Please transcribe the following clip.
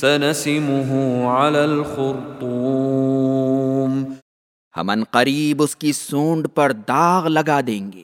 سنسمه على الخرطوم. ہم ان قریب اس کی سونڈ پر داغ لگا دیں گے۔